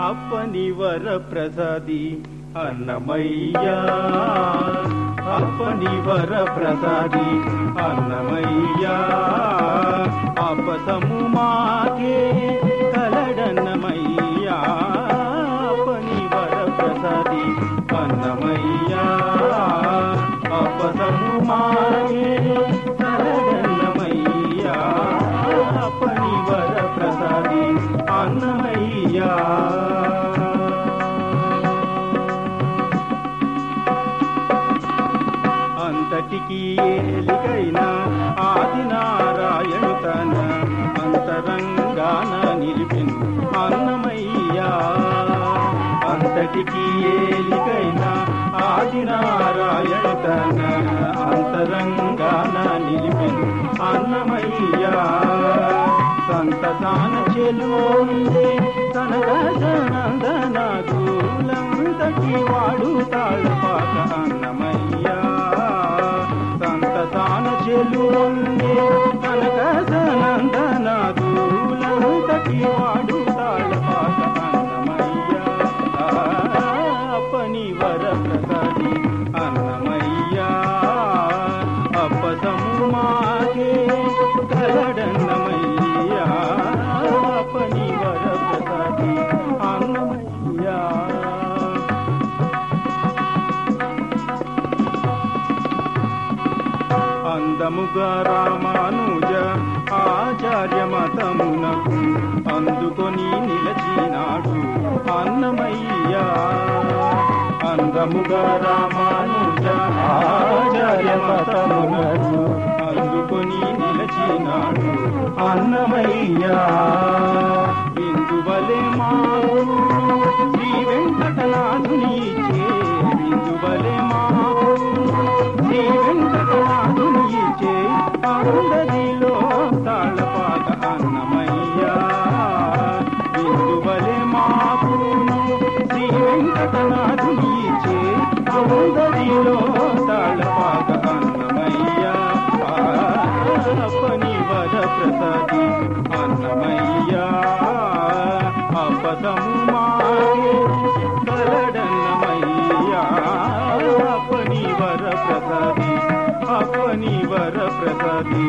అప్పని వర ప్రసాది అన్నమయ్యా. అప్పని వర ప్రసాది అన్నమయ్యా. అపసము మాకే కలడన్నమయ్యా. అప్పని వర ప్రసాది అన్నమయ్యా. అంతటికి ఏలికైనా ఆది నారాయణు తన అంతరంగాన నిలిపిను అన్నమయ్యా. అంతటికి ఏలికైనా ఆది నారాయణు తన అంతరంగాన నిలిపిను అన్నమయ్యా. సంతసాన చెలుందే కనకనందనాదులంతటి వాడు తాళపాక అన్నమయ్యా. అందముగా రామానుజ ఆచార్య మతమునకు అందుకొని నిలచినాడు అన్నమయ్యా. అందముగా రామానుజ ఆచార్య మతమునకు అందుకొని నిలచినాడు అన్నమయ్యా. అందరిలో తాళపాక అన్నమయ్యా. ఇందువలే మాకు శ్రీ వెంకటనాథుని ఇచ్చే అందరిలో తాళపాక అన్నమయ్యా. అప్పని వర ప్రసాది అన్నమయ్యా. అపదము మాగే వర ప్రసాది